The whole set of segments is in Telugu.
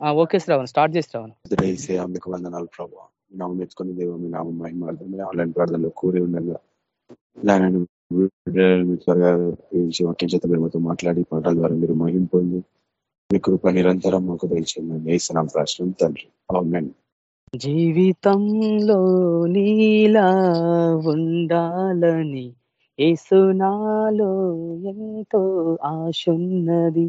ఓకే శ్రావణ్ స్టార్ట్ చేసి శ్రావణ్ మీకు వందనాలు ప్రభావ నామం ఎత్తుకుని దేవ మీ నామం మహిమార్థమే ఆన్లైన్ ప్రార్థనలో కూరి ఉండగా త్వరగా ఈ వాక్యం చేత మీరు మాట్లాడి పాటల ద్వారా మీరు మహిం పొంది మీ కృప నిరంతరం మాకు తెలిసిందని వేసినాం ప్రశ్న తండ్రి. అవునండి జీవితంలో నీలా ఉండాలని ఏసునాలో ఎంతో ఆశున్నది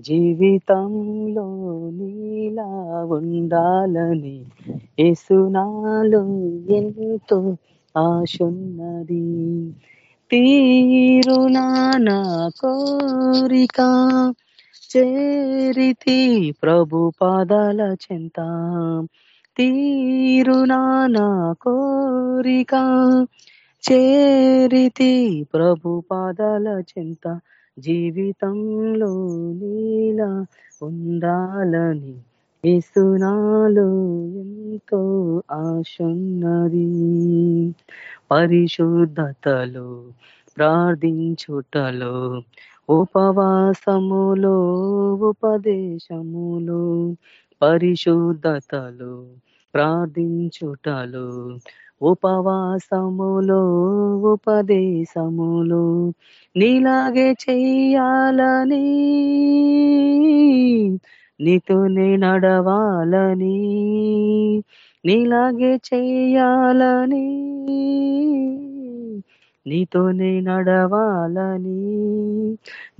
జీవితంలో నీలా ఉండాలని ఏసునాలో ఎంతో ఆశున్నది. తీరునా కోరిక చేరితి ప్రభు పాదాల చింత. తీరునా కోరిక చేరితి ప్రభు పాదాల చింత. జీవితంలో నీలా ఉండాలని ఇసునాలో ఎంతో ఆశున్నది. పరిశుద్ధతలో ప్రార్థించుటలో ఉపవాసములో ఉపదేశములో పరిశుద్ధతలో ప్రార్థించుటలు ఉపవాసములో ఉపదేశములు నీలాగే చెయ్యాలని నీతోనే నడవాలని నీలాగే చెయ్యాలని నీతోనే నడవాలని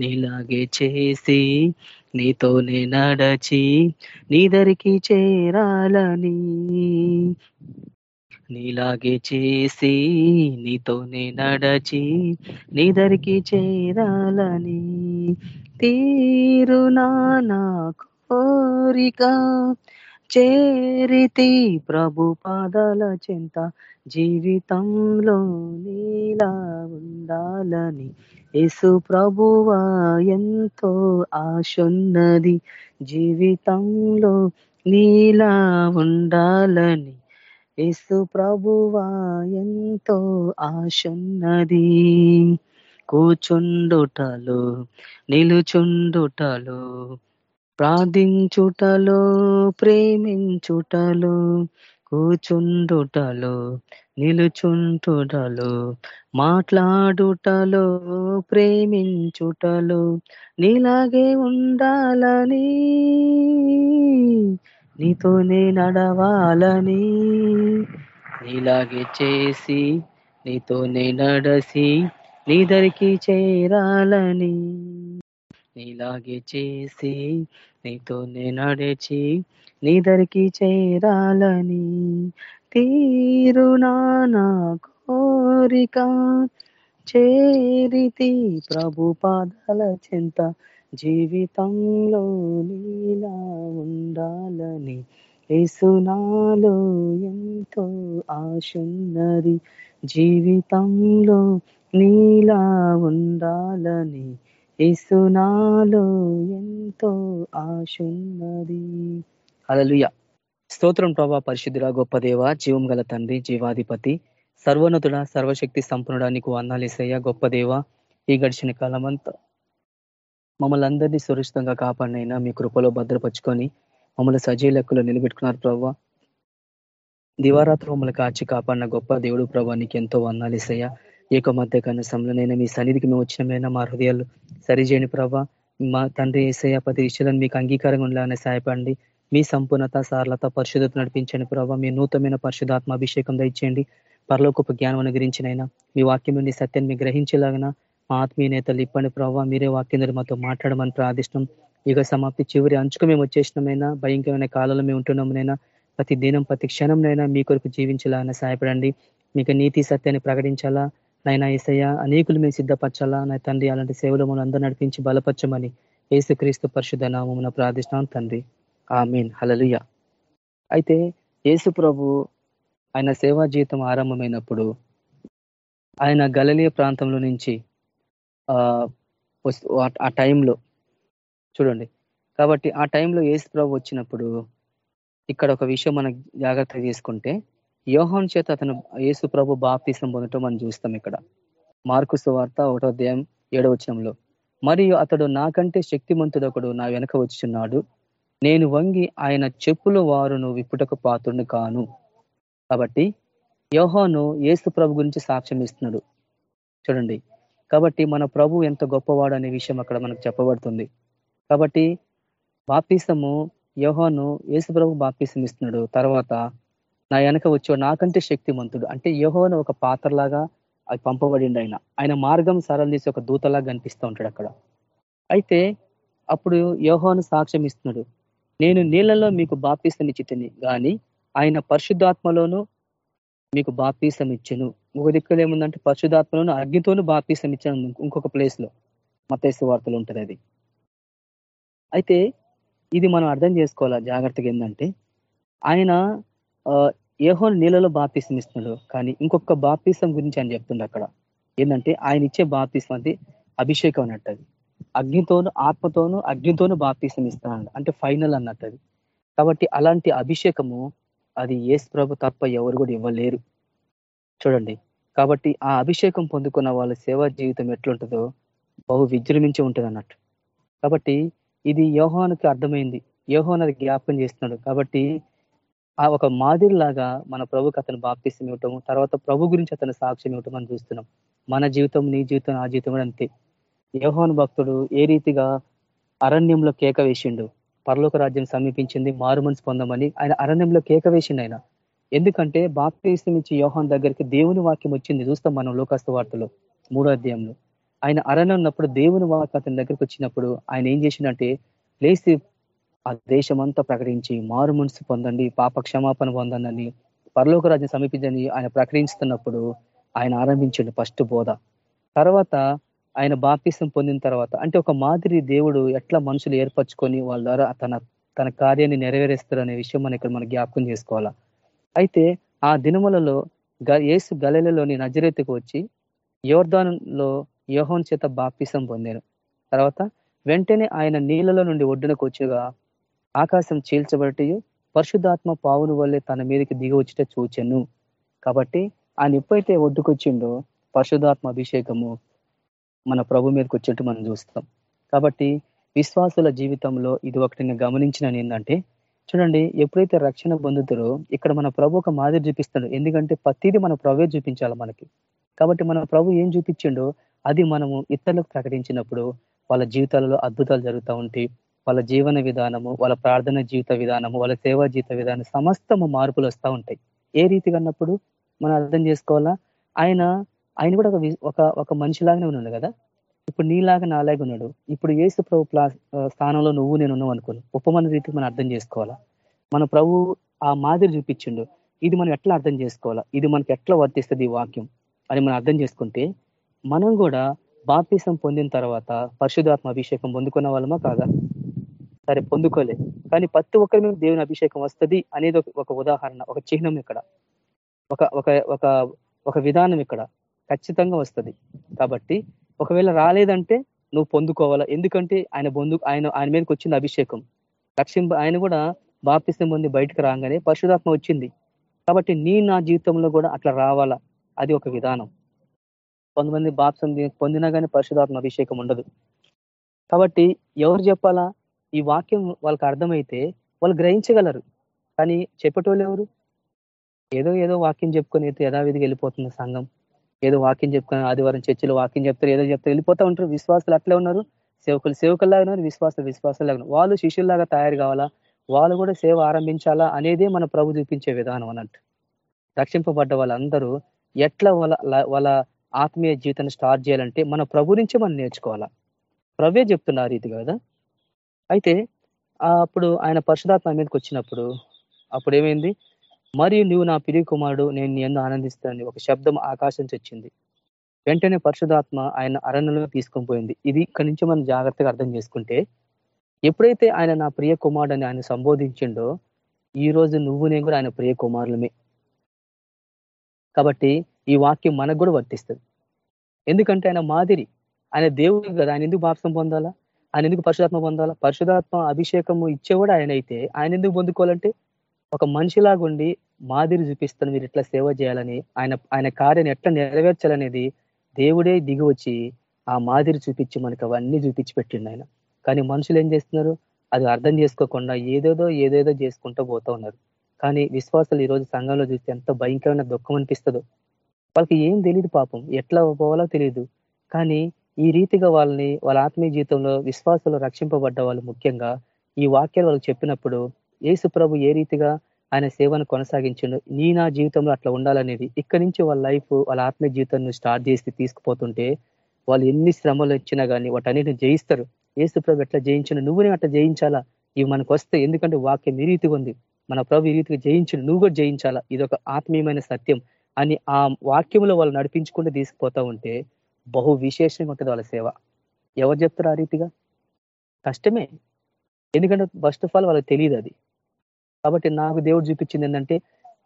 నీలాగే చేసి నీతోనే నడచి నీదరికి చేరాలని. నీలాగే చేసి నీతోనే నడచి నీదరికి చేరాలని తీరునా నా కోరిక. చేరితి ప్రభు పాదాల చింత జీవితంలో నీలా ఉండాలని. యేసు ప్రభువా ఎంతో ఆశున్నది జీవితంలో నీలా ఉండాలని. యేసు ప్రభువా ఎంతో ఆశున్నది. కూచుండుటలు నిలుచుండుటలు ప్రార్థించుటలో ప్రేమించుటలో కూచుండుటలో నిలుచుంటుటలో మాట్లాడుటలో ప్రేమించుటలో నీలాగే ఉండాలని నీతోనే నడవాలని. నీలాగే చేసి నీతోనే నడసి నీదరికి చేరాలని. నీలాగే చేసి నీతోనే నడిచి నీదరికి చేరాలని. తీరునా నా కోరిక చేరితి ప్రభు పాదాల చింత. జీవితంలో నీలా ఉండాలని ఏసునాలో ఎంతో ఆశున్నది. జీవితంలో నీలా ఉండాలని ఏసునాలో ఎంతో ఆశున్నది. అలలుయ స్తోత్రం ప్రభా పరిశుద్ధుల గొప్ప దేవ జీవం గల తండ్రి జీవాధిపతి సర్వోన్నతుడ సర్వశక్తి సంపన్నుడా నీకు వందాలేసయ్య గొప్ప దేవ. ఈ గడిచిన కాలం అంతా మమ్మల్ని అందరినీ సురక్షితంగా కాపాడినైనా మీ కృపలో భద్రపరుచుకొని మమ్మల్ని సజీ లెక్కలో నిలబెట్టుకున్నారు ప్రభావ దివారాత్రి మమ్మల్ని కాచి కాపాడిన గొప్ప దేవుడు ప్రభా నీకు ఎంతో వందాలేసయ్య ఏక మధ్య కనసంలోనైనా మీ సన్నిధికి మేము వచ్చినమైనా మా హృదయాలు సరిచేయని ప్రభా మా తండ్రి ఏసయ్య ప్రతి విషయాలను మీకు అంగీకారంగా ఉండాలని సహాయపడండి. మీ సంపూర్ణత సారలత పరిశుద్ధత నడిపించండి ప్రభావ మీ నూతనమైన పరిశుధాత్మ అభిషేకం దయచేయండి. పరలోకపు జ్ఞానం అనుగ్రహించినైనా మీ వాక్యం నుండి సత్యాన్ని గ్రహించేలాగిన మా ఆత్మీయ నేతలు ఇప్పని ప్రభావ మీరే వాక్యం మాతో మాట్లాడమని ప్రార్థిష్టం. యుగ సమాప్తి చివరి అంచుకు మేము వచ్చేసినమైనా భయంకరమైన కాలంలో మేము ఉంటున్నామునైనా ప్రతి దినం ప్రతి క్షణంనైనా మీ కొరకు జీవించాలని సహాయపడండి. మీకు నీతి సత్యాన్ని ప్రకటించాలా? నైనా ఏసయ్య అనేకులు మేము సిద్ధపరచాలా? నా తండ్రి అలాంటి సేవలు మనం అందరూ నడిపించి బలపరచమని ఏసుక్రీస్తు పరిశుద్ధ నామమున ప్రార్థిష్టాం తండ్రి. మీన్ హలలుయ అయితే యేసు ప్రభు ఆయన సేవా జీవితం ఆరంభమైనప్పుడు ఆయన గలలియ ప్రాంతంలో నుంచి ఆ టైంలో చూడండి. కాబట్టి ఆ టైంలో యేసు ప్రభు వచ్చినప్పుడు ఇక్కడ ఒక విషయం మనం జాగ్రత్త తీసుకుంటే యోహన్ చేత అతను యేసు ప్రభు బాప్తీసం పొందటం మనం చూస్తాం ఇక్కడ. మార్కు సువార్త ఒకటో అధ్యాయం ఏడవచనంలో మరియు అతడు నాకంటే శక్తిమంతుడు ఒకడు నా వెనక వచ్చున్నాడు నేను వంగి ఆయన చెప్పుల వారును విప్పుటకు పాత్రుని కాను. కాబట్టి యోహాను ఏసు ప్రభు గురించి సాక్ష్యం ఇస్తున్నాడు. చూడండి కాబట్టి మన ప్రభు ఎంత గొప్పవాడు అనే విషయం అక్కడ మనకు చెప్పబడుతుంది. కాబట్టి బాప్తీసము యోహాను యేసు ప్రభు బాప్తీసం ఇస్తున్నాడు తర్వాత నా వెనక వచ్చాడు నాకంటే శక్తిమంతుడు. అంటే యోహోను ఒక పాత్రలాగా అది పంపబడిండు ఆయన. ఆయన మార్గం సరళ తీసి ఒక దూతలాగా కనిపిస్తూ ఉంటాడు అక్కడ. అయితే అప్పుడు యోహోను సాక్ష్యం ఇస్తున్నాడు. నేను నీళ్ళలో మీకు బాప్తీసం ఇచ్చితిని కానీ ఆయన పరిశుద్ధాత్మలోను మీకు బాప్తీసం ఇచ్చను ఒక దిక్కులు ఏముందంటే పరిశుధాత్మలోను అగ్నితోనూ బాప్తీసం ఇచ్చాను ఇంకొక ప్లేస్లో. మతేసు వార్తలు ఉంటుంది అది. అయితే ఇది మనం అర్థం చేసుకోవాలా జాగ్రత్తగా ఏంటంటే ఆయన ఏహోన్ నీళ్ళలో బాప్తీసం ఇస్తున్నాడు. కానీ ఇంకొక బాప్తీసం గురించి ఆయన చెప్తుండే అక్కడ. ఏంటంటే ఆయన ఇచ్చే బాప్తీసం అది అభిషేకం అన్నట్టు అది. అగ్నితోను ఆత్మతోను అగ్నితోను బాప్తీసం ఇస్తున్నాడు. అంటే ఫైనల్ అన్నట్టు అది. కాబట్టి అలాంటి అభిషేకము అది ఏసు ప్రభు తప్ప ఎవరు కూడా ఇవ్వలేరు. చూడండి. కాబట్టి ఆ అభిషేకం పొందుకున్న వాళ్ళ సేవా జీవితం ఎట్లుంటుందో బహు విజృంభించి ఉంటుంది అన్నట్టు కాబట్టి ఇది యోహానికి అర్థమైంది. యోహోన్ అది జ్ఞాపకం చేస్తున్నాడు. కాబట్టి ఆ ఒక మాదిరిలాగా మన ప్రభుకి అతను బాప్తిస్తం ఇవ్వటం తర్వాత ప్రభు గురించి అతను సాక్ష్యం ఇవ్వటం అని చూస్తున్నాం. మన జీవితం నీ జీవితం ఆ జీవితం కూడా అంతే. యోహోన్ భక్తుడు ఏ రీతిగా అరణ్యంలో కేక వేసిండు? పరలోక రాజ్యం సమీపించింది మారు మనసు పొందమని ఆయన అరణ్యంలో కేక వేసిండు ఆయన. ఎందుకంటే బాప్తీసం ఇచ్చి యోహాన్ దగ్గరికి దేవుని వాక్యం వచ్చింది. చూస్తాం మనం లోకాస్త వార్తలో మూడో అధ్యాయంలో. ఆయన అరణ్యం ఉన్నప్పుడు దేవుని వాక్యం అతని దగ్గరికి వచ్చినప్పుడు ఆయన ఏం చేసిండంటే లేచి ఆ దేశమంతా ప్రకటించి మారు మనసు పొందండి పాప క్షమాపణ పొందండి పరలోక రాజ్యం సమీపించని ఆయన ప్రకటించుతున్నప్పుడు ఆయన ఆరంభించండి ఫస్ట్ బోధ. తర్వాత ఆయన బాప్తిసం పొందిన తర్వాత అంటే ఒక మాదిరి దేవుడు ఎట్లా మనుషులు ఏర్పరచుకొని వాళ్ళ ద్వారా తన తన కార్యాన్ని నెరవేరేస్తారు అనే విషయం మనం ఇక్కడ మనం జ్ఞాపకం చేసుకోవాలా? అయితే ఆ దినములలో ఏసు గలెలలోని నజరేతుకు వచ్చి యోర్ధానంలో యోహోన్ చేత బాప్తిసం పొందాను. తర్వాత వెంటనే ఆయన నీళ్ళలో నుండి ఒడ్డునకు వచ్చగా ఆకాశం చీల్చబట్టి పరిశుద్ధాత్మ పావును వల్లే తన మీదకి దిగి వచ్చిట చూచెను. కాబట్టి ఆయన ఎప్పుడైతే ఒడ్డుకొచ్చిండో పరిశుధాత్మ అభిషేకము మన ప్రభు మీదకి వచ్చేట్టు మనం చూస్తాం. కాబట్టి విశ్వాసుల జీవితంలో ఇది ఒకటి గమనించిన ఏంటంటే చూడండి ఎప్పుడైతే రక్షణ పొందుతారో ఇక్కడ మన ప్రభు ఒక మాదిరి చూపిస్తాడు. ఎందుకంటే ప్రతిదీ మన ప్రభు చూపించాలి మనకి. కాబట్టి మన ప్రభు ఏం చూపించిండో అది మనము ఇతరులకు ప్రకటించినప్పుడు వాళ్ళ జీవితాలలో అద్భుతాలు జరుగుతూ ఉంటాయి. వాళ్ళ జీవన విధానము వాళ్ళ ప్రార్థన జీవిత విధానము వాళ్ళ సేవా జీవిత విధానం సమస్తము మార్పులు వస్తూ ఉంటాయి. ఏ రీతిగా అన్నప్పుడు మనం అర్థం చేసుకోవాలా? ఆయన ఆయన కూడా ఒక ఒక మనిషిలాగానే ఉన్నాడు కదా? ఇప్పుడు నీలాగా నాలాగా ఉన్నాడు. ఇప్పుడు ఏసు ప్రభు స్థానంలో నువ్వు నేను ఉన్నావు అనుకోను. ఉపమాన రీతికి మనం అర్థం చేసుకోవాలా? మన ప్రభు ఆ మాదిరి చూపించిండు. ఇది మనం ఎట్లా అర్థం చేసుకోవాలా? ఇది మనకి ఎట్లా వర్తిస్తుంది ఈ వాక్యం? అని మనం అర్థం చేసుకుంటే మనం కూడా బాప్తీసం పొందిన తర్వాత పరిశుధాత్మ అభిషేకం పొందుకున్న వాళ్ళమా కాదా? సరే పొందుకోలే. కానీ ప్రతి ఒక్కరి మీద దేవుని అభిషేకం వస్తుంది అనేది ఒక ఉదాహరణ ఒక చిహ్నం ఇక్కడ. ఒక ఒక ఒక ఒక విధానం ఇక్కడ. ఖచ్చితంగా వస్తుంది. కాబట్టి ఒకవేళ రాలేదంటే నువ్వు పొందుకోవాలా? ఎందుకంటే ఆయన పొందు ఆయన ఆయన మీదకి వచ్చింది అభిషేకం. లక్ష్యం ఆయన కూడా బాప్తిసం పొంది బయటకు రాగానే పరిశుధాత్మ వచ్చింది. కాబట్టి నీ నా జీవితంలో కూడా అట్లా రావాలా? అది ఒక విధానం. కొంతమంది బాప్సం పొందినా కానీ పరిశుధాత్మ అభిషేకం ఉండదు. కాబట్టి ఎవరు చెప్పాలా? ఈ వాక్యం వాళ్ళకి అర్థమైతే వాళ్ళు గ్రహించగలరు. కానీ చెప్పేటోళ్ళు ఎవరు? ఏదో ఏదో వాక్యం చెప్పుకొని అయితే యథావిధిగా వెళ్ళిపోతుంది సంఘం. ఏదో వాక్యం చెప్పుకొని ఆదివారం చర్చిలో వాక్యం చెప్తారు ఏదో చెప్తారు వెళ్ళిపోతూ ఉంటారు. విశ్వాసాలు అట్లే ఉన్నారు. సేవకులు సేవకుల్లాగా ఉన్నారు విశ్వాసాలు విశ్వాసాలు వాళ్ళు శిష్యుల్లాగా తయారు కావాలా? వాళ్ళు కూడా సేవ ఆరంభించాలా అనేదే మన ప్రభు చూపించే విధానం అన్నట్టు. రక్షింపబడ్డ వాళ్ళందరూ ఎట్లా వాళ్ళ వాళ్ళ ఆత్మీయ జీవితాన్ని స్టార్ట్ చేయాలంటే మన ప్రభు నుంచే మనం నేర్చుకోవాలా? ప్రభే చెప్తున్న రీతి కదా? అయితే అప్పుడు ఆయన పరశురాత్మ మీదకి వచ్చినప్పుడు అప్పుడు ఏమైంది? మరియు నువ్వు నా పిరి కుమారుడు నేను ఎందు ఆనందిస్తానని ఒక శబ్దం ఆకాశం వచ్చింది వెంటనే పరిశుధాత్మ ఆయన అరణ్యంలో తీసుకొని పోయింది. ఇది ఇక్కడి నుంచి మనం జాగ్రత్తగా అర్థం చేసుకుంటే ఎప్పుడైతే ఆయన నా ప్రియ కుమారుడు అని ఆయన సంబోధించిండో ఈ రోజు నువ్వు నేను కూడా ఆయన ప్రియ కుమారులమే కాబట్టి ఈ వాక్యం మనకు కూడా వర్తిస్తుంది. ఎందుకంటే ఆయన మాదిరి ఆయన దేవుడు కదా ఆయన ఎందుకు బాప్సం పొందాలా? ఆయన ఎందుకు పరిశుధాత్మ పొందాలా? పరిశుధాత్మ అభిషేకము ఇచ్చేవాడు ఆయన అయితే ఆయన ఎందుకు పొందుకోవాలంటే ఒక మనిషిలాగా ఉండి మాదిరి చూపిస్తాను మీరు ఎట్లా సేవ చేయాలని ఆయన ఆయన కార్యాన్ని ఎట్లా నెరవేర్చాలనేది దేవుడే దిగి వచ్చి ఆ మాదిరి చూపించి మనకు అవన్నీ చూపించి పెట్టిండు ఆయన. కానీ మనుషులు ఏం చేస్తున్నారు? అది అర్థం చేసుకోకుండా ఏదేదో ఏదేదో చేసుకుంటూ పోతా ఉన్నారు. కానీ విశ్వాసాలు ఈ రోజు సంఘంలో చూస్తే ఎంత భయంకరమైన దుఃఖం అనిపిస్తుందో. వాళ్ళకి ఏం తెలియదు పాపం ఎట్లా పోవాలో తెలియదు కానీ ఈ రీతిగా వాళ్ళని వాళ్ళ ఆత్మీయ జీవితంలో విశ్వాసంలో రక్షింపబడ్డ వాళ్ళు ముఖ్యంగా ఈ వాక్యాలు వాళ్ళకి చెప్పినప్పుడు యేసు ప్రభు ఏ రీతిగా ఆయన సేవను కొనసాగించిండు నీ నా జీవితంలో అట్లా ఉండాలనేది ఇక్కడి నుంచి వాళ్ళ లైఫ్ వాళ్ళ ఆత్మీయ జీవితాన్ని స్టార్ట్ చేసి తీసుకుపోతుంటే వాళ్ళు ఎన్ని శ్రమలు ఇచ్చినా కానీ వాటన్నిటిని జయిస్తారు. ఏసు ప్రభు ఎట్లా జయించిన నువ్వునే అట్లా జయించాలా? ఇవి మనకు వస్తే ఎందుకంటే వాక్యం ఈ రీతిగా ఉంది. మన ప్రభు ఈ రీతిగా జయించు నువ్వు కూడా జయించాలా? ఇది ఒక ఆత్మీయమైన సత్యం అని ఆ వాక్యంలో వాళ్ళు నడిపించుకుంటూ తీసుకుపోతా ఉంటే బహు విశేషంగా ఉంటుంది వాళ్ళ సేవ. ఎవరు చెప్తారు ఆ రీతిగా? కష్టమే. ఎందుకంటే ఫస్ట్ ఆఫ్ ఆల్ వాళ్ళకి తెలియదు అది. కాబట్టి నాకు దేవుడు చూపించింది ఏంటంటే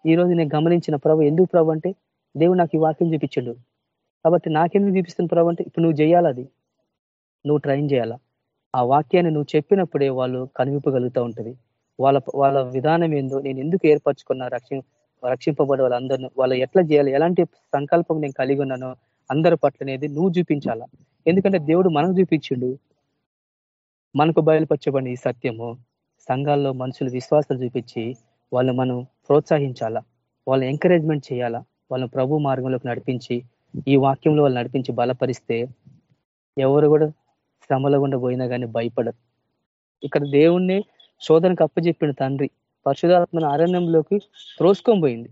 ఈ రోజు నేను గమనించిన ప్రభు ఎందుకు ప్రభు అంటే దేవుడు నాకు ఈ వాక్యం చూపించిండు. కాబట్టి నాకెందుకు చూపిస్తున్న ప్రభు అంటే ఇప్పుడు నువ్వు చేయాలి అది? నువ్వు ట్రైన్ చేయాలా? ఆ వాక్యాన్ని నువ్వు చెప్పినప్పుడే వాళ్ళు కనిపింపగలుగుతూ ఉంటుంది. వాళ్ళ వాళ్ళ విధానం ఏందో నేను ఎందుకు ఏర్పరచుకున్నా రక్షణ రక్షింపబడే వాళ్ళందరినీ వాళ్ళు ఎట్లా చేయాలి ఎలాంటి సంకల్పం నేను కలిగి ఉన్నానో అందరి పట్ల అనేది నువ్వు చూపించాలా? ఎందుకంటే దేవుడు మనకు చూపించిండు. మనకు బయలుపరచబడి ఈ సత్యము. సంఘాల్లో మనుషులు విశ్వాసాలు చూపించి వాళ్ళు మనం ప్రోత్సహించాలా? వాళ్ళని ఎంకరేజ్మెంట్ చేయాలా? వాళ్ళని ప్రభు మార్గంలోకి నడిపించి ఈ వాక్యంలో వాళ్ళు నడిపించి బలపరిస్తే ఎవరు కూడా శ్రమలో గుండా పోయినా కానీ భయపడరు. ఇక్కడ దేవుణ్ణి శోధనకు అప్పచెప్పిన తండ్రి పరిశుధాత్మన అరణ్యంలోకి త్రోసుకొని పోయింది.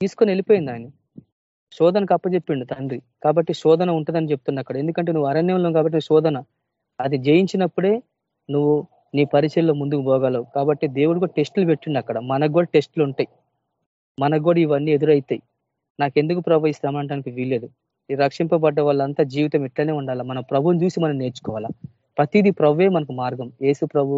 తీసుకొని వెళ్ళిపోయింది ఆయన. శోధనకు అప్పచెప్పిండు తండ్రి. కాబట్టి శోధన ఉంటుందని చెప్తున్నా అక్కడ. ఎందుకంటే నువ్వు అరణ్యంలో కాబట్టి శోధన. అది జయించినప్పుడే నువ్వు నీ పరిచయంలో ముందుకు పోగలవు. కాబట్టి దేవుడు కూడా టెస్టులు పెట్టిండు అక్కడ. మనకు కూడా టెస్టులు ఉంటాయి. మనకు కూడా ఇవన్నీ ఎదురవుతాయి నాకెందుకు ప్రభు ఈ శ్రమ అంటానికి వీల్లేదు. ఈ రక్షింపబడ్డ వాళ్ళంతా జీవితం ఇట్లనే ఉండాలా? మన ప్రభుని చూసి మనం నేర్చుకోవాలా? ప్రతిదీ ప్రభువే మనకు మార్గం. ఏసు ప్రభు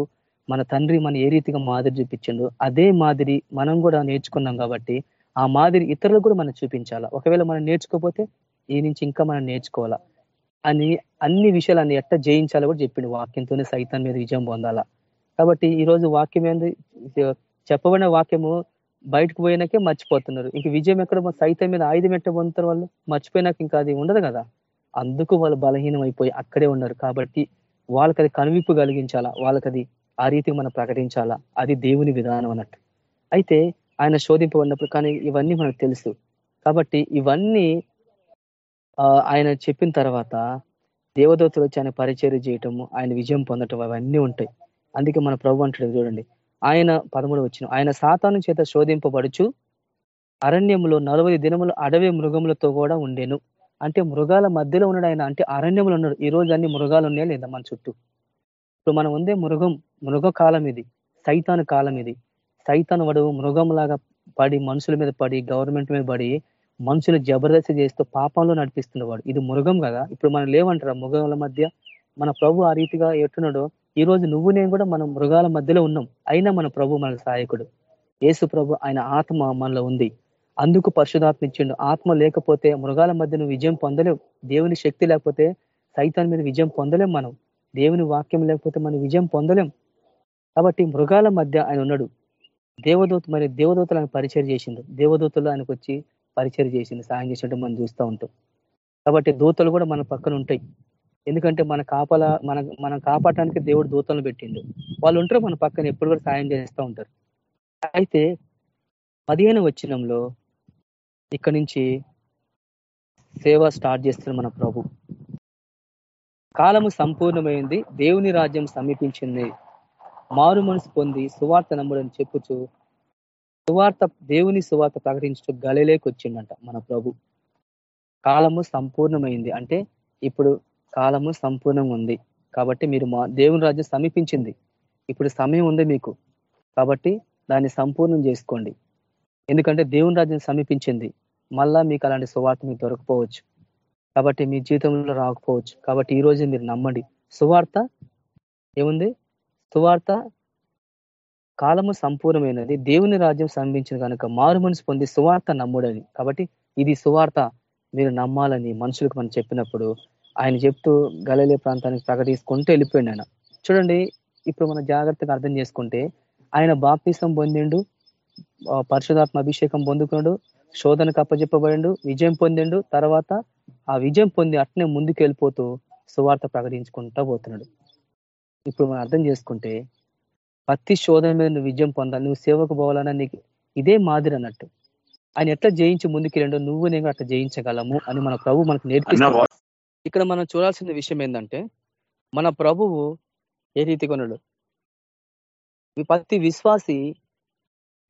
మన తండ్రి మన ఏ రీతిగా మాదిరి చూపించిండు అదే మాదిరి మనం కూడా నేర్చుకున్నాం కాబట్టి ఆ మాదిరి ఇతరులకు కూడా మనం చూపించాలా? ఒకవేళ మనం నేర్చుకోకపోతే ఈ నుంచి ఇంకా మనం నేర్చుకోవాలా? అని అన్ని విషయాలన్నీ ఎట్ట జయించాలో కూడా చెప్పిండు వాక్యంతోనే సైతాన్ మీద విజయం పొందాలా. కాబట్టి ఈ రోజు వాక్యం ఏంది? చెప్పబడిన వాక్యము బయటకు పోయినాకే మర్చిపోతున్నారు. ఇంక విజయం ఎక్కడ? సైతం మీద ఆయుధం ఎట్ట పొందుతారు వాళ్ళు? మర్చిపోయినాక ఇంకా అది ఉండదు కదా? అందుకు వాళ్ళు బలహీనం అయిపోయి అక్కడే ఉన్నారు. కాబట్టి వాళ్ళకి అది కనువిప్పు కలిగించాలా? వాళ్ళకి అది ఆ రీతికి మనం ప్రకటించాలా? అది దేవుని విధానం అన్నట్టు. అయితే ఆయన శోధింపబడినప్పుడు కానీ ఇవన్నీ మనకు తెలుసు. కాబట్టి ఇవన్నీ ఆయన చెప్పిన తర్వాత దేవదూతలు వచ్చి ఆయన పరిచయం చేయటము ఆయన విజయం పొందటం అవన్నీ ఉంటాయి. అందుకే మన ప్రభు అంటాడు చూడండి. ఆయన పదమూడు వచ్చిన ఆయన సాతాను చేత శోధింపబడుచు అరణ్యంలో నలభై దినములు అడవి మృగములతో కూడా ఉండేను. అంటే మృగాల మధ్యలో ఉన్నాడు ఆయన అంటే అరణ్యంలో ఉన్నాడు. ఈ రోజు అన్ని మృగాలు ఉన్నాయా లేదా మన చుట్టూ? ఇప్పుడు మనం ఉందే మృగం మృగ కాలం ఇది సైతాను కాలం ఇది. సైతాను వాడు మృగంలాగా పడి మనుషుల మీద పడి గవర్నమెంట్ మీద పడి మనుషులు జబర్దస్తి చేస్తూ పాపంలో నడిపిస్తున్నవాడు. ఇది మృగం కదా? ఇప్పుడు మనం లేవంటారా? మృగాల మధ్య మన ప్రభు ఆ రీతిగా ఎట్టున్నాడో? ఈ రోజు నువ్వు నేను కూడా మనం మృగాల మధ్యలో ఉన్నాం. అయినా మన ప్రభు మన సహాయకుడు. ఏసు ప్రభు ఆయన ఆత్మ మనలో ఉంది. అందుకు పరిశుధాత్మ ఇచ్చిండు. ఆత్మ లేకపోతే మృగాల మధ్య నువ్వు విజయం పొందలేవు. దేవుని శక్తి లేకపోతే సైతాన్ మీద విజయం పొందలేం మనం. దేవుని వాక్యం లేకపోతే మనం విజయం పొందలేం. కాబట్టి మృగాల మధ్య ఆయన ఉన్నాడు. దేవదూత మరి దేవదూతలు ఆయన పరిచయం చేసిండు. దేవదూతలు ఆయనకు వచ్చి పరిచయం చేసింది సాయం చేసినట్టు మనం చూస్తూ ఉంటాం. కాబట్టి దూతలు కూడా మన పక్కన ఉంటాయి. ఎందుకంటే మన కాపల మన మనం కాపాడటానికి దేవుడు దూతలను పెట్టిండు. వాళ్ళు ఉంటారు మన పక్కన ఎప్పుడు కూడా సాయం చేస్తూ ఉంటారు. అయితే పదిహేను వచ్చినంలో ఇక్కడి నుంచి సేవ స్టార్ట్ చేస్తున్న మన ప్రభు. కాలము సంపూర్ణమైంది దేవుని రాజ్యం సమీపించింది. మారు మనసు పొంది సువార్త నమ్ముడని చెప్పుచు సువార్త దేవుని సువార్త ప్రకటించడం గలిలేకి వచ్చిందంట మన ప్రభు. కాలము సంపూర్ణమైంది. అంటే ఇప్పుడు కాలము సంపూర్ణంగా ఉంది కాబట్టి మీరు మా దేవుని రాజ్యం సమీపించింది. ఇప్పుడు సమయం ఉంది మీకు. కాబట్టి దాన్ని సంపూర్ణం చేసుకోండి. ఎందుకంటే దేవుని రాజ్యం సమీపించింది. మళ్ళా మీకు అలాంటి సువార్త మీకు దొరకపోవచ్చు. కాబట్టి మీ జీవితంలో రాకపోవచ్చు. కాబట్టి ఈ రోజు మీరు నమ్మండి. సువార్త ఏముంది? సువార్త కాలము సంపూర్ణమైనది. దేవుని రాజ్యం సంభించిన కనుక మారు మనసు పొంది సువార్త నమ్ముడని. కాబట్టి ఇది సువార్త మీరు నమ్మాలని మనుషులకు మనం చెప్పినప్పుడు ఆయన చెప్తూ గలలే ప్రాంతానికి ప్రకటించుకుంటూ వెళ్ళిపోయింది ఆయన. చూడండి ఇప్పుడు మనం జాగ్రత్తగా అర్థం చేసుకుంటే ఆయన బాప్తీసం పొందిండు పరిశుధాత్మ అభిషేకం పొందుకున్నాడు శోధనకు అప్పచెప్పబడిండు విజయం పొందిండు తర్వాత ఆ విజయం పొంది అట్నే ముందుకు వెళ్ళిపోతూ సువార్త ప్రకటించుకుంటా పోతున్నాడు. ఇప్పుడు మనం అర్థం చేసుకుంటే ప్రతి శోధన మీద నువ్వు విజయం పొందాలి. నువ్వు సేవకు పోవాలన్నా నీకు ఇదే మాదిరి అన్నట్టు. ఆయన ఎట్లా జయించి ముందుకెళ్ళండో నువ్వు నేను అట్లా జయించగలము అని మన ప్రభు మనకు నేర్పిస్తాడు. ఇక్కడ మనం చూడాల్సిన విషయం ఏంటంటే మన ప్రభువు ఏ రీతిగా ఉన్నాడు ప్రతి విశ్వాసి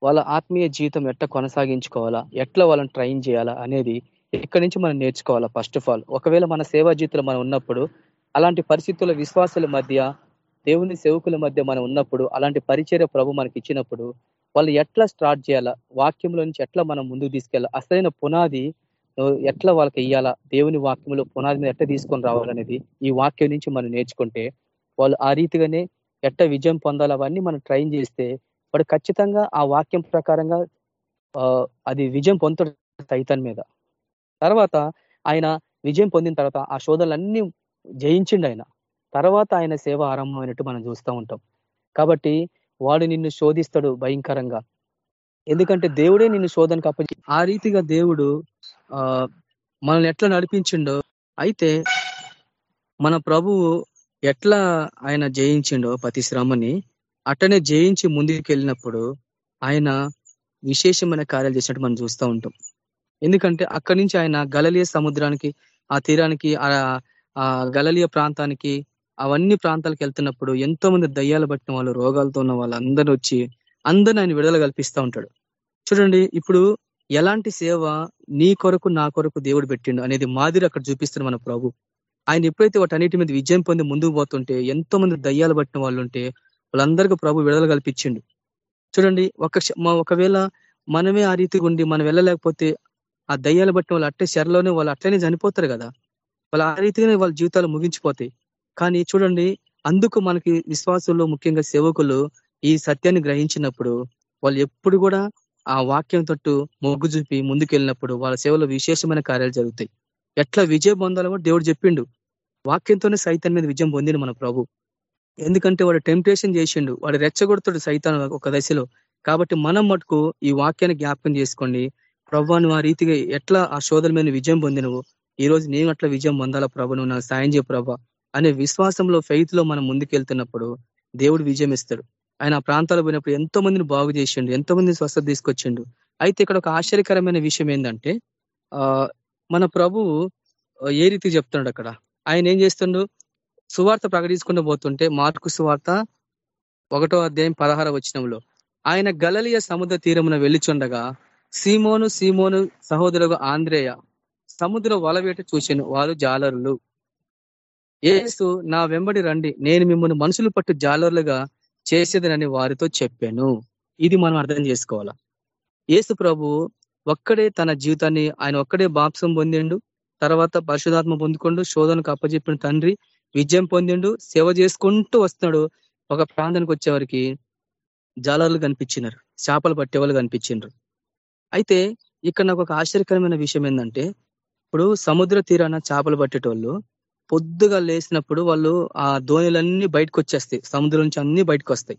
వాళ్ళ ఆత్మీయ జీవితం ఎట్లా కొనసాగించుకోవాలా ఎట్లా వాళ్ళని ట్రైన్ చేయాలా అనేది ఇక్కడి నుంచి మనం నేర్చుకోవాలా ఫస్ట్ ఆఫ్ ఆల్ ఒకవేళ మన సేవా జీవితంలో మనం ఉన్నప్పుడు అలాంటి పరిస్థితుల విశ్వాసాల మధ్య దేవుని సేవకుల మధ్య మనం ఉన్నప్పుడు అలాంటి పరిచర్య ప్రభు మనకి ఇచ్చినప్పుడు వాళ్ళు ఎట్లా స్టార్ట్ చేయాలా? వాక్యంలో నుంచి ఎట్లా మనం ముందుకు తీసుకెళ్ళాలి? అసలైన పునాది ఎట్లా వాళ్ళకి ఇయ్యాలా? దేవుని వాక్యంలో పునాది మీద ఎట్లా తీసుకొని రావాలనేది ఈ వాక్యం నుంచి మనం నేర్చుకుంటే వాళ్ళు ఆ రీతిగానే ఎట్ట విజయం పొందాలి అవన్నీ మనం ట్రైన్ చేస్తే వాడు ఖచ్చితంగా ఆ వాక్యం ప్రకారంగా అది విజయం పొందుతాడు సైతాన్ మీద. తర్వాత ఆయన విజయం పొందిన తర్వాత ఆ శోధనలన్నీ జయించిండు ఆయన. తర్వాత ఆయన సేవ ఆరంభమైనట్టు మనం చూస్తూ ఉంటాం. కాబట్టి వాడు నిన్ను శోధిస్తాడు భయంకరంగా. ఎందుకంటే దేవుడే నిన్ను శోధనకు అప్పచి ఆ రీతిగా దేవుడు ఆ మనల్ని ఎట్లా నడిపించిండో అయితే మన ప్రభువు ఎట్లా ఆయన జయించిండో ప్రతి శ్రమని అట్టనే జయించి ముందుకు వెళ్ళినప్పుడు ఆయన విశేషమైన కార్యాలు చేసినట్టు మనం చూస్తూ ఉంటాం. ఎందుకంటే అక్కడి నుంచి ఆయన గలలియ సముద్రానికి ఆ తీరానికి ఆ గలలియ ప్రాంతానికి అవన్నీ ప్రాంతాలకు వెళ్తున్నప్పుడు ఎంతో మంది దయ్యాలు పట్టిన వాళ్ళు రోగాలతో ఉన్న వాళ్ళందరూ వచ్చి అందరిని ఆయన విడుదల కల్పిస్తూ ఉంటాడు. చూడండి ఇప్పుడు ఎలాంటి సేవ నీ కొరకు నా కొరకు దేవుడు పెట్టిండు అనేది మాదిరి అక్కడ చూపిస్తున్న మన ప్రభు. ఆయన ఎప్పుడైతే వాటన్నిటి మీద విజయం పొంది ముందుకు పోతుంటే ఎంతో మంది దయ్యాలు పట్టిన వాళ్ళు ఉంటే వాళ్ళందరికీ ప్రభు విడుదల కల్పించిండు. చూడండి ఒక ఒకవేళ మనమే ఆ రీతిగా ఉండి మనం వెళ్ళలేకపోతే ఆ దయ్యాలు పట్టిన వాళ్ళు అట్టే చెరలోనే వాళ్ళు అట్లనే చనిపోతారు కదా. వాళ్ళు ఆ రీతిగానే వాళ్ళ జీవితాలు ముగించిపోతాయి. కానీ చూడండి అందుకు మనకి విశ్వాసంలో ముఖ్యంగా సేవకులు ఈ సత్యాన్ని గ్రహించినప్పుడు వాళ్ళు ఎప్పుడు కూడా ఆ వాక్యం తట్టు మొగ్గు చూపి ముందుకెళ్ళినప్పుడు వాళ్ళ సేవలో విశేషమైన కార్యాలు జరుగుతాయి. ఎట్లా విజయం పొందాలో దేవుడు చెప్పిండు. వాక్యంతోనే సైతం మీద విజయం పొందిండు మన ప్రభు. ఎందుకంటే వాడు టెంప్టేషన్ చేసిండు వాడు రెచ్చగొడుతుడు సైతాన్ ఒక దశలో. కాబట్టి మనం మటుకు ఈ వాక్యాన్ని జ్ఞాపకం చేసుకోండి. ప్రభా నువ్వు ఆ రీతిగా ఎట్లా ఆ శోధన మీద విజయం పొందినవు? ఈ రోజు నేను అట్లా విజయం పొందాలా ప్రభు నువ్వు నాకు సాయం చేయ ప్రభా. అనే విశ్వాసంలో ఫెయిత్లో మనం ముందుకెళ్తున్నప్పుడు దేవుడు విజయం ఇస్తాడు ఆయన ఆ ప్రాంతాలు పోయినప్పుడు ఎంతో మందిని బాగు చేసిండు ఎంతో మందిని స్వస్థత తీసుకొచ్చిండు. అయితే ఇక్కడ ఒక ఆశ్చర్యకరమైన విషయం ఏంటంటే ఆ మన ప్రభువు ఏ రీతి చెప్తున్నాడు అక్కడ? ఆయన ఏం చేస్తుండు? సువార్త ప్రకటించుకుంటూ పోతుంటే మార్కు సువార్త ఒకటో అధ్యాయం పదహార వచ్చినంలో ఆయన గలలియ సముద్ర తీరమున వెళ్ళిచుండగా సీమోను సీమోను సహోదరుడు ఆంధ్రేయ సముద్ర వలవేట చూసిన వారు జాలరులు. ఏసు నా వెంబడి రండి. నేను మిమ్మల్ని మనుషులు పట్టు జాలర్లుగా చేసేదనని వారితో చెప్పాను. ఇది మనం అర్థం చేసుకోవాలా? ఏసు ప్రభు ఒక్కడే తన జీవితాన్ని ఆయన ఒక్కడే బాప్సం పొందిండు. తర్వాత పరిశుధాత్మ పొందుకుండు. శోధనకు అప్పచెప్పిన తండ్రి విజయం పొందిండు. సేవ చేసుకుంటూ వస్తున్నాడు. ఒక ప్రాంతానికి వచ్చేవారికి జాలర్లు కనిపించినారు. చేపలు పట్టేవాళ్ళు కనిపించిండ్రు అయితే ఇక్కడ నాకు ఒక ఆశ్చర్యకరమైన విషయం ఏంటంటే ఇప్పుడు సముద్ర తీరాన చేపలు పట్టేటోళ్ళు పొద్దుగా లేసినప్పుడు వాళ్ళు ఆ ధోనిలన్నీ బయటకు వచ్చేస్తాయి సముద్రం నుంచి అన్ని బయటకు వస్తాయి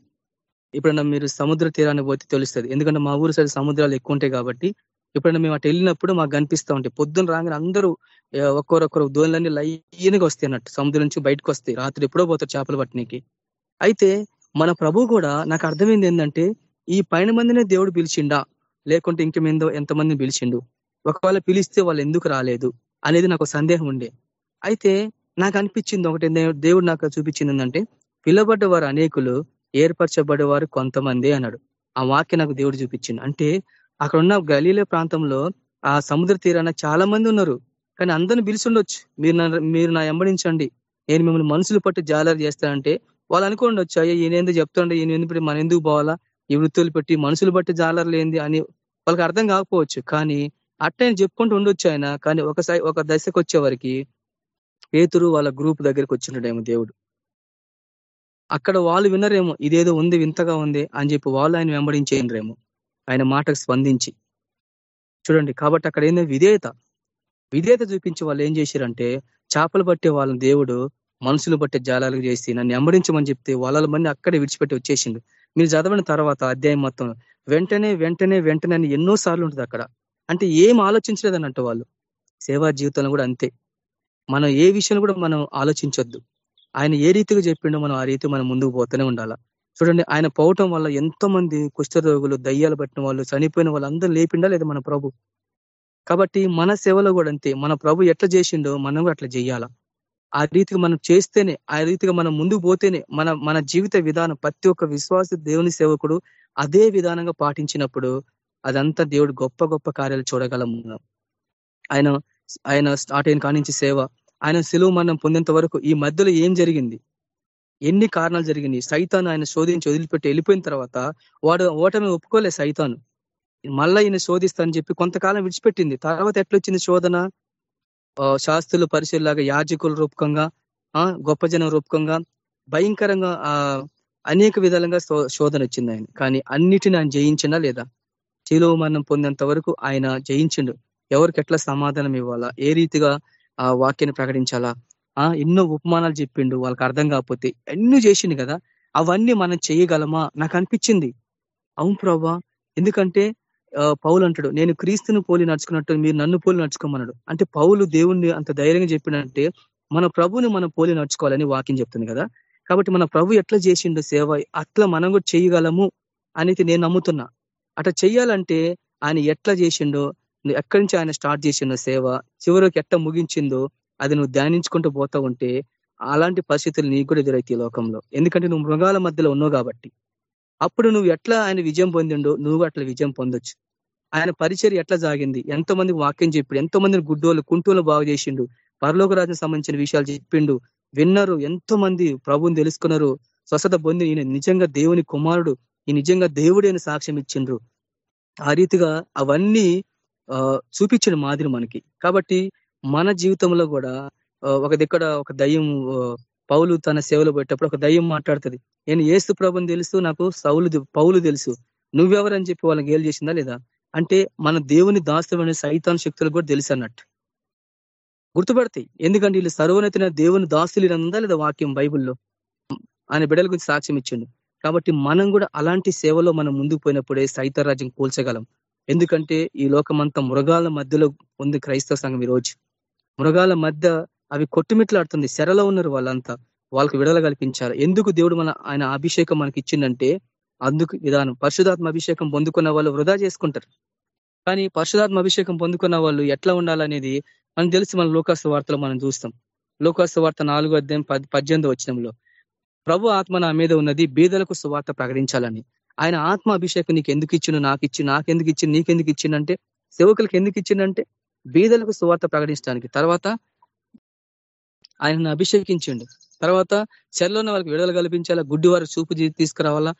ఇప్పుడన్నా మీరు సముద్ర తీరాన్ని పోతే తెలుస్తుంది. ఎందుకంటే మా ఊరు సైడ్ సముద్రాలు ఎక్కువ ఉంటాయి కాబట్టి ఎప్పుడైనా మేము అటు వెళ్ళినప్పుడు మాకు కనిపిస్తూ ఉంటాయి. పొద్దున్న రాగానే అందరూ ఒక్కొరొక్కరు ధోనిలన్నీ లైన్గా వస్తాయి అన్నట్టు సముద్రం నుంచి బయటకు వస్తాయి రాత్రి ఎప్పుడో పోతారు చేపలు పట్టడానికి అయితే మన ప్రభు కూడా నాకు అర్థమైంది ఏంటంటే ఈ పైన మందినే దేవుడు పిలిచిండా? లేకుంటే ఇంకేమేందో ఎంతమందిని పిలిచిండు? ఒకవేళ పిలిస్తే వాళ్ళు ఎందుకు రాలేదు? అనేది నాకు సందేహం ఉండే. అయితే నాకు అనిపించింది ఒకటి దేవుడు నాకు చూపించింది ఏంటంటే పిలబడ్డవారు అనేకులు ఏర్పరచబడేవారు కొంతమంది అన్నాడు. ఆ వాక్య నాకు దేవుడు చూపించింది. అంటే అక్కడ ఉన్న గలీలే ప్రాంతంలో ఆ సముద్ర తీరాన చాలా మంది ఉన్నారు. కానీ అందరిని పిలిచిండొచ్చు మీరు మీరు నా ఎంబడించండి నేను మిమ్మల్ని మనుషులు పట్టి జాలర్ చేస్తానంటే వాళ్ళు అనుకోండొచ్చు అయ్యా ఈయన ఎందుకు చెప్తుండే ఈయన ఎందుకు మన ఎందుకు పోవాలా? ఈ వృత్తులు పెట్టి మనుషులు బట్టి జాలర్లు ఏంది అని వాళ్ళకి అర్థం కాకపోవచ్చు. కానీ అట్టని చెప్పుకుంటూ ఉండొచ్చు ఆయన. కానీ ఒకసారి ఒక దశకు వచ్చేవారికి పేతురు వాళ్ళ గ్రూప్ దగ్గరికి వచ్చినడేమో దేవుడు. అక్కడ వాళ్ళు వినరేమో ఇదేదో ఉంది వింతగా ఉంది అని చెప్పి వాళ్ళు ఆయన వెంబడించేయనరేమో ఆయన మాటకు స్పందించి. చూడండి కాబట్టి అక్కడ ఏందో? విధేయత. విధేయత చూపించి వాళ్ళు ఏం చేశారంటే చేపలు పట్టే వాళ్ళని దేవుడు మనుషులు పట్టే జాలాలు చేసి నన్ను వెంబడించమని చెప్తే వాళ్ళ మంది అక్కడే విడిచిపెట్టి వచ్చేసిండు. మీరు చదవని తర్వాత అధ్యాయం మొత్తం. వెంటనే వెంటనే వెంటనే అని ఎన్నో సార్లు ఉంటుంది అక్కడ. అంటే ఏం ఆలోచించలేదన్నట్టు వాళ్ళు. సేవా జీవితంలో కూడా అంతే. మనం ఏ విషయం కూడా మనం ఆలోచించొద్దు. ఆయన ఏ రీతిగా చెప్పిండో మనం ఆ రీతి మనం ముందుకు పోతూనే ఉండాలా. చూడండి ఆయన పోవటం వల్ల ఎంతో మంది కుష్ఠరోగులు దయ్యాలు పట్టిన వాళ్ళు చనిపోయిన వాళ్ళు అందరూ లేపిండా లేదా మన ప్రభు? కాబట్టి మన సేవలో కూడా అంతే. మన ప్రభు ఎట్లా చేసిండో మనం అట్లా చేయాలా ఆ రీతిగా మనం చేస్తేనే ఆ రీతిగా మనం ముందుకు పోతేనే మన మన జీవిత విధానం ప్రతి ఒక్క విశ్వాస దేవుని సేవకుడు అదే విధానంగా పాటించినప్పుడు అదంతా దేవుడు గొప్ప గొప్ప కార్యాలు చూడగలం ఆయన ఆయన స్టార్ట్ అయిన కానించి సేవ. ఆయన సెలువు మరణం పొందేంత వరకు ఈ మధ్యలో ఏం జరిగింది? ఎన్ని కారణాలు జరిగినాయి సైతాన్ ఆయన శోధించి వదిలిపెట్టి వెళ్ళిపోయిన తర్వాత వాడు ఓటమి ఒప్పుకోలే సైతాను. మళ్ళా ఈయన శోధిస్తానని చెప్పి కొంతకాలం విడిచిపెట్టింది. తర్వాత ఎట్లొచ్చింది శోధన? శాస్త్రులు పరిశీలిలాగా యాజకుల రూపకంగా ఆ గొప్ప జనం రూపకంగా భయంకరంగా ఆ అనేక విధాలుగా శోధన వచ్చింది ఆయన. కానీ అన్నిటిని ఆయన జయించినా లేదా శిలువ మరణం పొందేంత వరకు ఆయన జయించిండు. ఎవరికి ఎట్లా సమాధానం ఇవ్వాలా? ఏ రీతిగా ఆ వాక్యాన్ని ప్రకటించాలా? ఆ ఎన్నో ఉపమానాలు చెప్పిండు. వాళ్ళకి అర్థం కాకపోతే ఎన్నో చేసిండు కదా? అవన్నీ మనం చేయగలమా? నాకు అనిపించింది. అవును ప్రభా. ఎందుకంటే పౌలు అంటాడు నేను క్రీస్తును పోలి నడుచుకున్నట్టు మీరు నన్ను పోలి నడుచుకోమన్నాడు. అంటే పౌలు దేవుణ్ణి అంత ధైర్యంగా చెప్పినంటే మన ప్రభుని మనం పోలి నడుచుకోవాలని వాక్యం చెప్తుంది కదా? కాబట్టి మన ప్రభు ఎట్లా చేసిండు సేవ? అట్లా మనం కూడా చేయగలము అనేది నేను నమ్ముతున్నా. అట్లా చెయ్యాలంటే ఆయన ఎట్లా చేసిండో ఎక్కడి నుంచి ఆయన స్టార్ట్ చేసిన సేవ చివరికి ఎట్ట ముగించిందో అది నువ్వు ధ్యానించుకుంటూ పోతా ఉంటే అలాంటి పరిస్థితులు నీకు కూడా ఎదురైతే లోకంలో. ఎందుకంటే నువ్వు మృగాల మధ్యలో ఉన్నావు కాబట్టి. అప్పుడు నువ్వు ఎట్లా ఆయన విజయం పొందిండో నువ్వు అట్లా విజయం పొందొచ్చు. ఆయన పరిచయం ఎట్లా సాగింది? ఎంతో మందికి వాక్యం చెప్పిండు ఎంతో మందిని గుడ్డోలు కుంటూలు బాగు చేసిండు పరలోక రాజ్యం సంబంధించిన విషయాలు చెప్పిండు విన్నారు ఎంతో మంది ప్రభుని తెలుసుకున్నారు స్వస్థత పొంది ఈయన నిజంగా దేవుని కుమారుడు ఈ నిజంగా దేవుడైన సాక్ష్యం ఇచ్చిండ్రు. ఆ రీతిగా అవన్నీ చూపించిన మాదిరి మనకి. కాబట్టి మన జీవితంలో కూడా ఒక దగ్గర ఒక దయ్యం పౌలు తన సేవలు పెట్టేటప్పుడు ఒక దయ్యం మాట్లాడుతుంది. నేను ఏసు ప్రభుని తెలుసు నాకు సౌలు పౌలు తెలుసు. నువ్వెవరని చెప్పి వాళ్ళని గేలు చేసిందా లేదా? అంటే మన దేవుని దాస్తమైన సైతాన్ శక్తులు కూడా తెలుసు అన్నట్టు. గుర్తుపడతాయి. ఎందుకంటే వీళ్ళు సర్వనతిన దేవుని దాస్తులు ఉందా లేదా వాక్యం బైబుల్లో ఆయన బిడ్డల గురించి సాక్ష్యం ఇచ్చిండు. కాబట్టి మనం కూడా అలాంటి సేవలో మనం ముందుకు పోయినప్పుడే సైత రాజ్యం కూల్చగలం. ఎందుకంటే ఈ లోకమంతా మృగాల మధ్యలో ఉంది క్రైస్తవ సంఘం ఈరోజు మృగాల మధ్య అవి కొట్టుమిట్లాడుతుంది. శరలో ఉన్నారు వాళ్ళంతా. వాళ్ళకి విడుదల కల్పించారు. ఎందుకు దేవుడు మన ఆయన అభిషేకం మనకి ఇచ్చిందంటే అందుకు విధానం. పరిశుధాత్మ అభిషేకం పొందుకున్న వాళ్ళు వృధా చేసుకుంటారు. కానీ పరిశుధాత్మ అభిషేకం పొందుకున్న వాళ్ళు ఎట్లా ఉండాలనేది మనం తెలిసి మన లోకాసు వార్తలో మనం చూస్తాం. లోకాసు వార్త నాలుగో అధ్యాయం పద్దెనిమిది వచ్చినంలో ప్రభు ఆత్మ నా మీద ఉన్నది బీదలకు సువార్త ప్రకటించాలని. ఆయన ఆత్మ అభిషేకం నీకు ఎందుకు ఇచ్చిన నాకు ఇచ్చి నాకెందుకు ఇచ్చిండు నీకెందుకు ఇచ్చిందంటే సేవకులకు ఎందుకు ఇచ్చిందంటే బీదలకు సువార్త ప్రకటించడానికి. తర్వాత ఆయనను అభిషేకించిండు. తర్వాత చెరలోని వాళ్ళకి విడుదల కల్పించాలా? గుడ్డి వారి చూపు తీసుకురావాలా?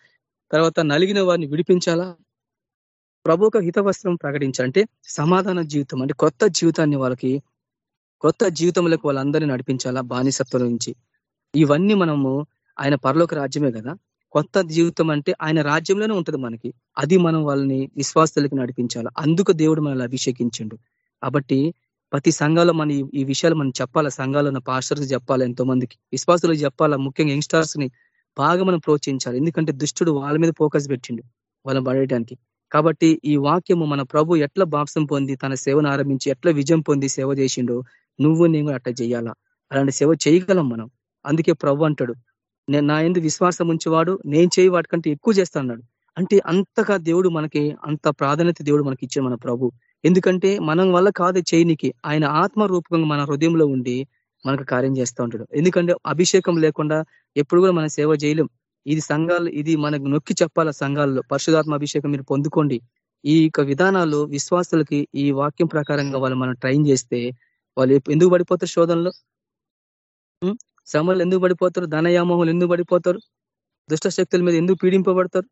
తర్వాత నలిగిన వారిని విడిపించాలా? ప్రభు ఒక హితవస్త్రం ప్రకటించాలంటే సమాధాన జీవితం. అంటే కొత్త జీవితాన్ని వాళ్ళకి కొత్త జీవితంలోకి వాళ్ళందరినీ నడిపించాలా? బానిసత్వం నుంచి. ఇవన్నీ మనము ఆయన పరలోక రాజ్యమే కదా. కొత్త జీవితం అంటే ఆయన రాజ్యంలోనే ఉంటది మనకి. అది మనం వాళ్ళని విశ్వాసాలకి నడిపించాలి. అందుకు దేవుడు మనల్ని అభిషేకించిండు. కాబట్టి ప్రతి సంఘాల్లో మన ఈ విషయాలు మనం చెప్పాలా? సంఘాల్లో ఉన్న పాస్టర్స్ చెప్పాలి? ఎంతో మందికి విశ్వాసులకు చెప్పాలా? ముఖ్యంగా యంగ్స్టర్స్ని బాగా మనం ప్రోత్సహించాలి. ఎందుకంటే దుష్టుడు వాళ్ళ మీద ఫోకస్ పెట్టిండు వాళ్ళని పడేయడానికి కాబట్టి ఈ వాక్యము మన ప్రభు ఎట్లా బాప్సం పొంది తన సేవను ఆరంభించి ఎట్లా విజయం పొంది సేవ చేసిండో నువ్వు నేను అట్లా చేయాలా? అలాంటి సేవ చేయగలం మనం. అందుకే ప్రభు అంటాడు నేను నా ఎందు విశ్వాసం ఉంచేవాడు నేను చేయి వాటికంటే ఎక్కువ చేస్తాడు అంటే అంతగా దేవుడు మనకి అంత ప్రాధాన్యత దేవుడు మనకి ఇచ్చే మన ప్రభు. ఎందుకంటే మనం వల్ల కాదు చేయనికి ఆయన ఆత్మ రూపకంగా మన హృదయంలో ఉండి మనకు కార్యం చేస్తూ ఉంటాడు. ఎందుకంటే అభిషేకం లేకుండా ఎప్పుడు కూడా మనం సేవ చేయలేం. ఇది సంఘాలు ఇది మనకు నొక్కి చెప్పాల సంఘాల్లో. పరిశుధాత్మ అభిషేకం మీరు పొందుకోండి. ఈ యొక్క విధానాలు విశ్వాసులకి ఈ వాక్యం ప్రకారంగా వాళ్ళు మనం ట్రైన్ చేస్తే వాళ్ళు ఎందుకు పడిపోతారు శోధనలో? శ్రమలు ఎందుకు పడిపోతారు? ధనయామోహులు ఎందుకు పడిపోతారు? దుష్ట శక్తుల మీద ఎందుకు పీడింపబడతారు?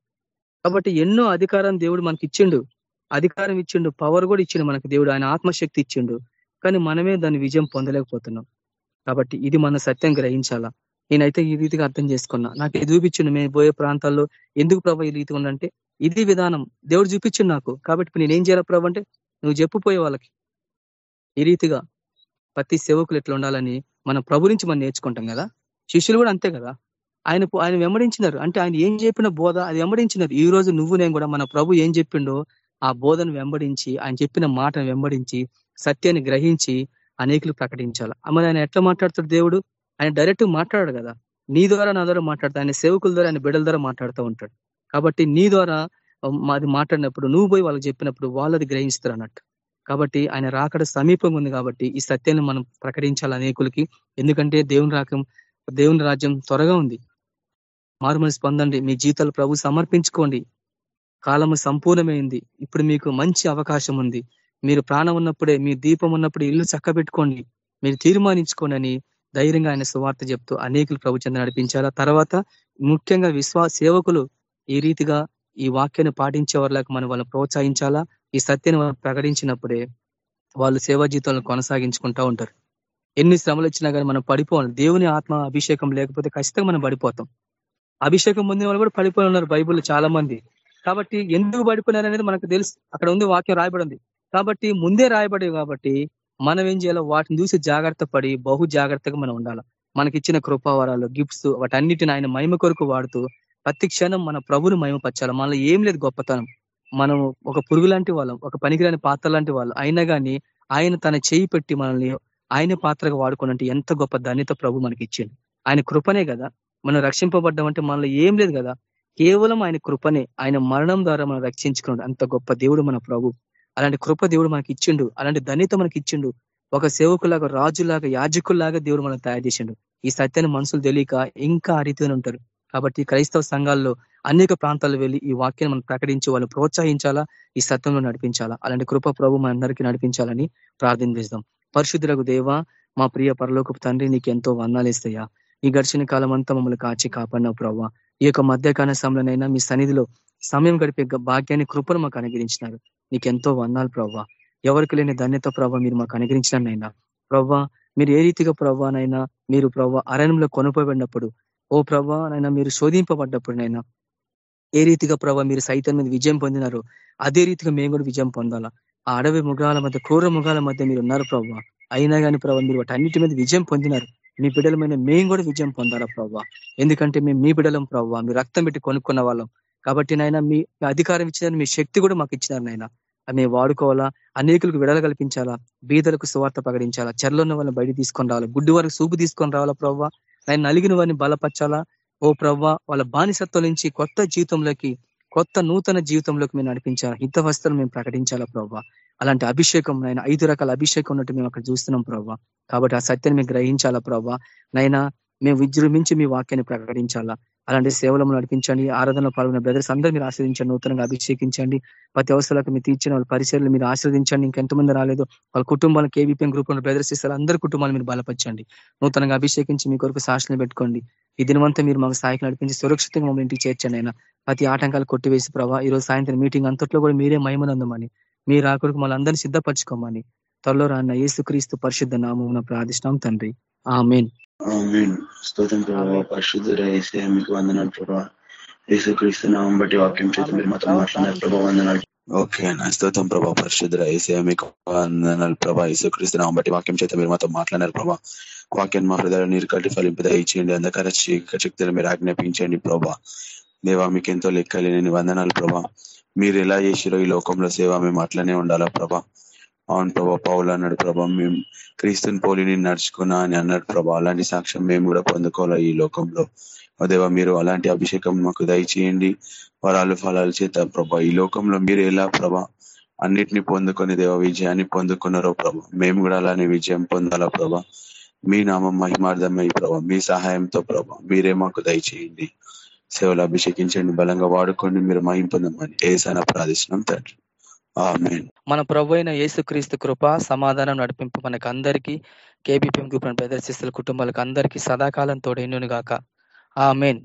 కాబట్టి ఎన్నో అధికారం దేవుడు మనకి ఇచ్చిండు. అధికారం ఇచ్చిండు పవర్ కూడా ఇచ్చిండు మనకి దేవుడు. ఆయన ఆత్మశక్తి ఇచ్చిండు. కానీ మనమే దాని విజయం పొందలేకపోతున్నాం. కాబట్టి ఇది మన సత్యం గ్రహించాలా? నేనైతే ఈ రీతిగా అర్థం చేసుకున్నా. నాకు ఇది చూపించిండు. మేము పోయే ప్రాంతాల్లో ఎందుకు ప్రభావ ఈ రీతి ఉందంటే ఇది విధానం. దేవుడు చూపించిండు నాకు. కాబట్టి నేనేం చేయాలి ప్రభు అంటే నువ్వు చెప్పుపోయే వాళ్ళకి. ఈ రీతిగా ప్రతి సేవకులు ఎట్లా ఉండాలని మన ప్రభు నుంచి మనం నేర్చుకుంటాం కదా? శిష్యులు కూడా అంతే కదా? ఆయన ఆయన వెంబడించినారు. అంటే ఆయన ఏం చెప్పిన బోధ అది వెంబడించినారు. ఈ రోజు నువ్వు నేను కూడా మన ప్రభు ఏం చెప్పిండో ఆ బోధను వెంబడించి ఆయన చెప్పిన మాటను వెంబడించి సత్యాన్ని గ్రహించి అనేకులు ప్రకటించాలి. మరి ఆయన ఎట్లా మాట్లాడుతాడు దేవుడు? ఆయన డైరెక్ట్ మాట్లాడాడు కదా? నీ ద్వారా నా ద్వారా మాట్లాడతా ఆయన సేవకుల ద్వారా ఆయన బిడ్డల ద్వారా మాట్లాడుతూ ఉంటాడు. కాబట్టి నీ ద్వారా మాది మాట్లాడినప్పుడు నువ్వు పోయి వాళ్ళకి చెప్పినప్పుడు వాళ్ళది గ్రహిస్తారు అన్నట్టు. కాబట్టి ఆయన రాకడ సమీపంగా ఉంది కాబట్టి ఈ సత్యాన్ని మనం ప్రకటించాలి అనేకులకి. ఎందుకంటే దేవుని రాకం దేవుని రాజ్యం త్వరగా ఉంది. మారుమని స్పందండి మీ జీతాలు ప్రభు సమర్పించుకోండి. కాలము సంపూర్ణమైంది. ఇప్పుడు మీకు మంచి అవకాశం ఉంది. మీరు ప్రాణం ఉన్నప్పుడే మీ దీపం ఉన్నప్పుడే ఇల్లు చక్కబెట్టుకోండి. మీరు తీర్మానించుకోండి అని ధైర్యంగా ఆయన సువార్త చెప్తూ అనేకులు ప్రభుత్వం నడిపించాలా? తర్వాత ముఖ్యంగా విశ్వాస సేవకులు ఈ రీతిగా ఈ వాక్యాన్ని పాటించే వాళ్ళకి మనం వాళ్ళని ప్రోత్సహించాలా? ఈ సత్యాన్ని ప్రకటించినప్పుడే వాళ్ళు సేవా జీవితాలను కొనసాగించుకుంటా ఉంటారు. ఎన్ని శ్రమలు వచ్చినా కానీ మనం పడిపోవాలి. దేవుని ఆత్మ అభిషేకం లేకపోతే ఖచ్చితంగా మనం పడిపోతాం. అభిషేకం పొందిన వాళ్ళు కూడా పడిపోయి ఉన్నారు బైబుల్ చాలా మంది కాబట్టి ఎందుకు పడిపోయినారు అనేది మనకు తెలుసు. అక్కడ ఉంది వాక్యం రాయబడింది కాబట్టి ముందే రాయబడి కాబట్టి మనం ఏం చేయాలో వాటిని చూసి జాగ్రత్త పడి బహు జాగ్రత్తగా మనం ఉండాలి. మనకిచ్చిన కృపావరాలు గిఫ్ట్స్ వాటన్నిటిని ఆయన మహిమ కొరకు వాడుతూ ప్రతి క్షణం మన ప్రభుని మహిమపరచాలి. మనలో ఏం లేదు గొప్పతనం. మనం ఒక పురుగు లాంటి వాళ్ళం ఒక పనికిరాని పాత్ర లాంటి వాళ్ళు. అయినా కానీ ఆయన తన చేయి పెట్టి మనల్ని ఆయన పాత్రగా వాడుకున్నట్టు ఎంత గొప్ప ధన్యత ప్రభు మనకి ఇచ్చింది ఆయన కృపనే కదా. మనం రక్షింపబడ్డామంటే మనలో ఏం లేదు కదా. కేవలం ఆయన కృపనే ఆయన మరణం ద్వారా మనం రక్షించుకున్నాడు. అంత గొప్ప దేవుడు మన ప్రభు. అలాంటి కృప దేవుడు మనకి ఇచ్చిండు అలాంటి ధన్యత మనకి ఇచ్చిండు ఒక సేవకులాగా రాజులాగా యాజకుల్లాగా దేవుడు మనం తయారు చేసిండు. ఈ సత్యాన్ని మనుషులు తెలియక ఇంకా ఆ రీతిగానే ఉంటారు. కాబట్టి క్రైస్తవ సంఘాల్లో అనేక ప్రాంతాలు వెళ్ళి ఈ వాక్యాన్ని మనం ప్రకటించి వాళ్ళు ప్రోత్సహించాలా? ఈ సత్యంలో నడిపించాలా? అలాంటి కృప ప్రభు మనందరికీ నడిపించాలని ప్రార్థన చేద్దాం. పరిశుద్ధులకు దేవ మా ప్రియ పరలోకపు తండ్రి నీకు ఎంతో వందాలేస్తాయా ఈ గడిచిన కాలం అంతా మమ్మల్ని కాచి కాపాడినావు ప్రభావ ఈ యొక్క మధ్యకాల సమయంలోనైనా మీ సన్నిధిలో సమయం గడిపే భాగ్యాన్ని కృపను మాకు అనుగ్రహించినారు. నీకు ఎంతో వందాలు ప్రవ్వా. ఎవరికి లేని ధన్యత ప్రభావ మీరు మాకు అనుగ్రహించినైనా ప్రవ్వా మీరు ఏ రీతిగా ప్రవ్వానైనా మీరు ప్రవ్వ అరణ్యంలో కొనుపోబడినప్పుడు ఓ ప్రభా నైనా మీరు శోధింపబడ్డప్పుడు నైనా ఏ రీతిగా ప్రభా మీరు సైతం మీద విజయం పొందినారు అదే రీతిగా మేము కూడా విజయం పొందాలా? ఆ అడవి ముఖాల మధ్య క్రూర ముఖాల మధ్య మీరు ఉన్నారు ప్రభావ అయినా కానీ ప్రభావ మీరు వాటి అన్నిటి మీద విజయం పొందినారు. మీ బిడ్డలమైన మేము కూడా విజయం పొందాలా ప్రభావ ఎందుకంటే మేము మీ బిడ్డలం ప్రభావ మీ రక్తం పెట్టి కొనుక్కున్న వాళ్ళం. కాబట్టి నాయన మీ అధికారం ఇచ్చినారు మీ శక్తి కూడా మాకు ఇచ్చినారు నాయన మేము వాడుకోవాలా? అనేకులకు విడల కల్పించాలా? బీదలకు సువార్త ప్రకటించాలా? ఉన్న వాళ్ళని బయట తీసుకొని రావాలా? గుడ్డి వారికి సూపు తీసుకొని రావాలా ప్రవ్వ ఆయన నలిగిన వారిని బలపరచాలా? ఓ ప్రవ్వ వాళ్ళ బానిసత్వం నుంచి కొత్త జీవితంలోకి కొత్త నూతన జీవితంలోకి మేము నడిపించాలా? హితవస్తులు మేము ప్రకటించాలా ప్రవ్వ? అలాంటి అభిషేకం నాయన ఐదు రకాల అభిషేకం ఉన్నట్టు మేము అక్కడ చూస్తున్నాం ప్రవ్వ. కాబట్టి ఆ సత్యాన్ని మేము గ్రహించాలా ప్రవ్వ? నైనా మేము విజృంభించి మీ వాక్యాన్ని ప్రకటించాలా? అలాంటి సేవలను నడిపించండి ఆరాధనలో పాల్గొన్న బ్రదర్స్ అందరూ మీరు ఆశ్రదించండి నూతనంగా అభిషేకించండి. ప్రతి అవసరాలకు మీరు తీర్చిన వాళ్ళ పరిచయలు మీరు ఆశ్రదించండి ఇంకెంతమంది రాలేదు వాళ్ళ కుటుంబాలకు కేవీపీఎం గ్రూప్లో బ్రదర్స్ ఇస్తారు అందరి కుటుంబాలు మీరు బలపరచండి. నూతనంగా అభిషేకించి మీ కొరకు సాక్షులు పెట్టుకోండి. ఈ దినవంతా మీరు మాకు సాయకు నడిపించి సురక్షితంగా మమ్మల్ని ఇంటికి చేర్చండి అయినా ప్రతి ఆటంకాలు కొట్టివేసి ప్రభావ ఈ రోజు సాయంత్రం మీటింగ్ అంతట్లో కూడా మీరే మహిమనందమని మీరు ఆ కొరకు మళ్ళీ అందరినీ సిద్ధపరచుకోమని త్వరలో రాన్న యేసుక్రీస్తు పరిశుద్ధ నామం ప్రార్థిష్టం తండ్రి. ఆ మెయిన్ స్తోత్రం ప్రభావ పరిశుద్ధుర ఏసే మీకు వందనాలు ప్రభావ యేసుక్రీస్తు నామం బట్టి వాక్యం చేత మీరు మాత్రం మాట్లాడినారు ప్రభావ వందనాలు. ఓకే నా స్తోత్రం ప్రభా పరిశుద్ధుర ఏసే మీకు వందనాలు ప్రభా. యేసుక్రీస్తు నామం బట్టి వాక్యం చేత మీరు మాత్రం మాట్లాడినారు ప్రభా. వాక్యాన్ని మా హృదయాలు నీరు కట్టి ఫలింపు దయచేయండి అంధకార శక్తులు మీరు ఆజ్ఞాపించండి ప్రభా. దేవా మీకు ఎంతో లెక్కలేని వందనాలు ప్రభా. మీరు ఎలా చేసిరో ఈ లోకంలో సేవ మేము అట్లనే ఉండాలా ప్రభా. అవును ప్రభా పౌలు అన్నాడు ప్రభా మేము క్రీస్తుని పోలిని నడుచుకున్నా అని అన్నాడు ప్రభా. అలాంటి సాక్ష్యం మేము కూడా పొందుకోవాలి ఈ లోకంలో. అదేవా మీరు అలాంటి అభిషేకం మాకు దయచేయండి. వరాలు ఫలాలు చేత ప్రభా ఈ లోకంలో మీరు ఎలా ప్రభా అన్నిటిని పొందుకొని దేవ విజయాన్ని పొందుకున్నారో ప్రభా మేము కూడా అలానే విజయం పొందాలా ప్రభా. మీ నామం మహిమార్థమై ప్రభా మీ సహాయంతో ప్రభా మీరే మాకు దయచేయండి. సేవలు అభిషేకించండి బలంగా వాడుకోండి మీరు మహిం పొందమని ఏసాన ప్రార్థిస్తున్నాం తండ్రి. మన ప్రభు అయిన యేసుక్రీస్తు కృప సమాధానం నడిపింపు మనకు అందరికీ కేబీపీఎం గ్రూప్ ప్రదర్శిస్తున్న కుటుంబాలకు అందరికీ సదాకాలం తోడైను గాక ఆ మెయిన్